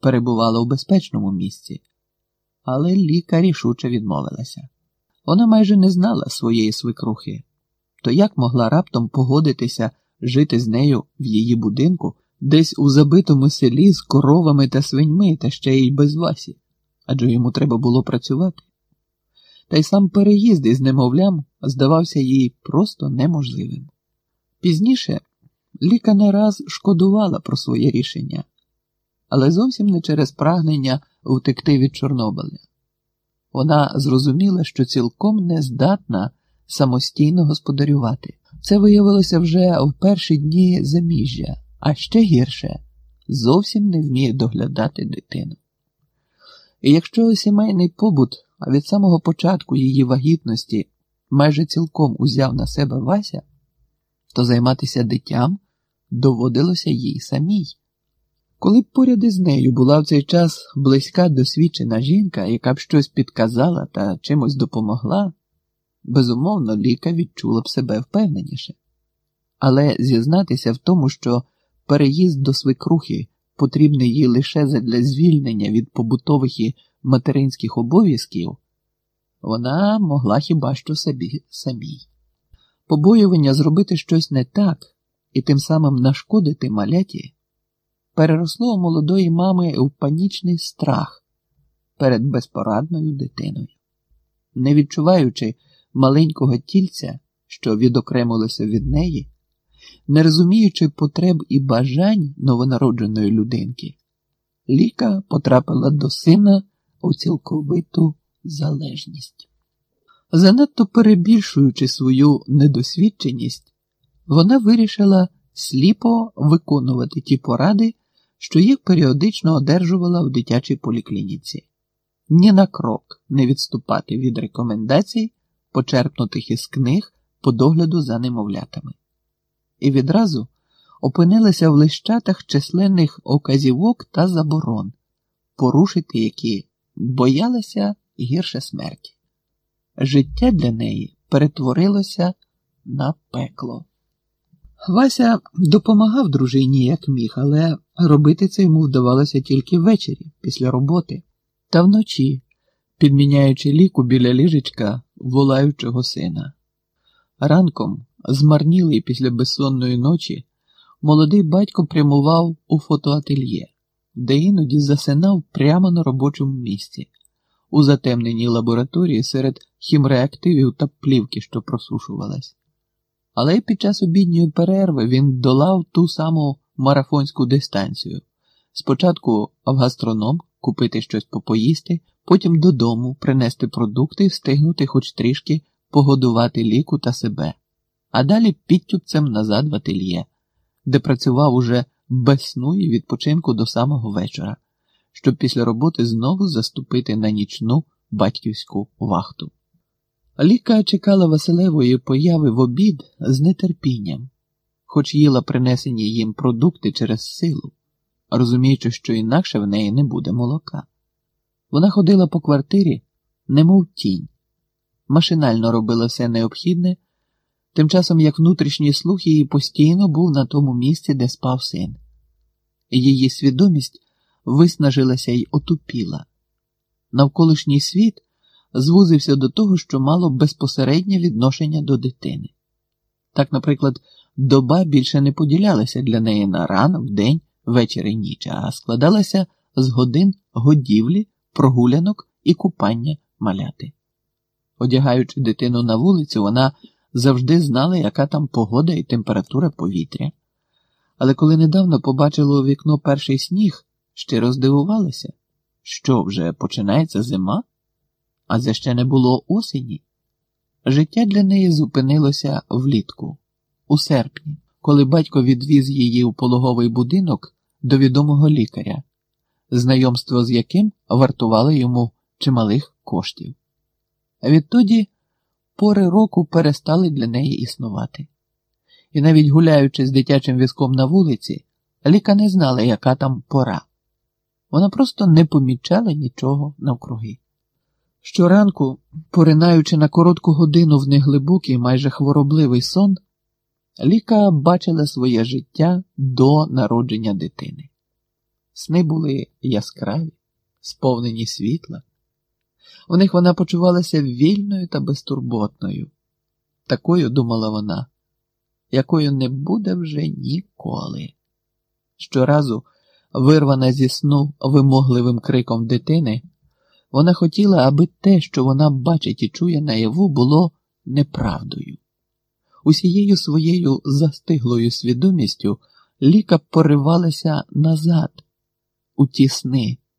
перебувала у безпечному місці, але ліка рішуче відмовилася. Вона майже не знала своєї свекрухи, то як могла раптом погодитися жити з нею в її будинку десь у забитому селі з коровами та свиньми, та ще й без Васі, адже йому треба було працювати. Та й сам переїзд із немовлям здавався їй просто неможливим. Пізніше Ліка не раз шкодувала про своє рішення, але зовсім не через прагнення втекти від Чорнобиля. Вона зрозуміла, що цілком не здатна самостійно господарювати. Це виявилося вже в перші дні заміжжя, а ще гірше зовсім не вміє доглядати дитину. І якщо сімейний побут від самого початку її вагітності майже цілком узяв на себе Вася, то займатися дитям доводилося їй самій. Коли б поряд із нею була в цей час близька досвідчена жінка, яка б щось підказала та чимось допомогла, безумовно, ліка відчула б себе впевненіше. Але зізнатися в тому, що переїзд до свекрухи потрібний їй лише для звільнення від побутових і материнських обов'язків, вона могла хіба що собі самій. Побоювання зробити щось не так і тим самим нашкодити маляті переросло у молодої мами в панічний страх перед безпорадною дитиною. Не відчуваючи маленького тільця, що відокремилося від неї, не розуміючи потреб і бажань новонародженої людинки, Ліка потрапила до сина у цілковиту залежність. Занадто перебільшуючи свою недосвідченість, вона вирішила сліпо виконувати ті поради, що їх періодично одержувала в дитячій поліклініці, ні на крок не відступати від рекомендацій, почерпнутих із книг по догляду за немовлятами, і відразу опинилася в лищатах численних оказівок та заборон, порушити які боялася гірше смерті. Життя для неї перетворилося на пекло. Вася допомагав дружині, як міг, але робити це йому вдавалося тільки ввечері, після роботи, та вночі, підміняючи ліку біля ліжечка волаючого сина. Ранком, змарнілий після безсонної ночі, молодий батько прямував у фотоательє, де іноді засинав прямо на робочому місці, у затемненій лабораторії серед хімреактивів та плівки, що просушувалась. Але під час обідньої перерви він долав ту саму марафонську дистанцію. Спочатку в гастроном купити щось попоїсти, потім додому принести продукти і встигнути хоч трішки погодувати ліку та себе, а далі підтюпцем назад в ательє, де працював уже без сну і відпочинку до самого вечора, щоб після роботи знову заступити на нічну батьківську вахту. Ліка чекала Василевої появи в обід з нетерпінням, хоч їла принесені їм продукти через силу, розуміючи, що інакше в неї не буде молока. Вона ходила по квартирі, немов тінь, машинально робила все необхідне, тим часом як внутрішній слух її постійно був на тому місці, де спав син. Її свідомість виснажилася й отупіла. Навколишній світ звузився до того, що мало безпосереднє відношення до дитини. Так, наприклад, доба більше не поділялася для неї на ранок, день, вечір і ніч, а складалася з годин годівлі, прогулянок і купання маляти. Одягаючи дитину на вулицю, вона завжди знала, яка там погода і температура повітря. Але коли недавно побачила у вікно перший сніг, щиро здивувалася, що вже починається зима а це ще не було осені. Життя для неї зупинилося влітку, у серпні, коли батько відвіз її у пологовий будинок до відомого лікаря, знайомство з яким вартувало йому чималих коштів. Відтоді пори року перестали для неї існувати. І навіть гуляючи з дитячим візком на вулиці, Ліка не знала, яка там пора. Вона просто не помічала нічого навкруги. Щоранку, поринаючи на коротку годину в неглибокий, майже хворобливий сон, Ліка бачила своє життя до народження дитини. Сни були яскраві, сповнені світла. У них вона почувалася вільною та безтурботною. Такою думала вона, якою не буде вже ніколи. Щоразу, вирвана зі сну вимогливим криком дитини, вона хотіла, аби те, що вона бачить і чує наяву, було неправдою. Усією своєю застиглою свідомістю Ліка поривалася назад, у ті сни,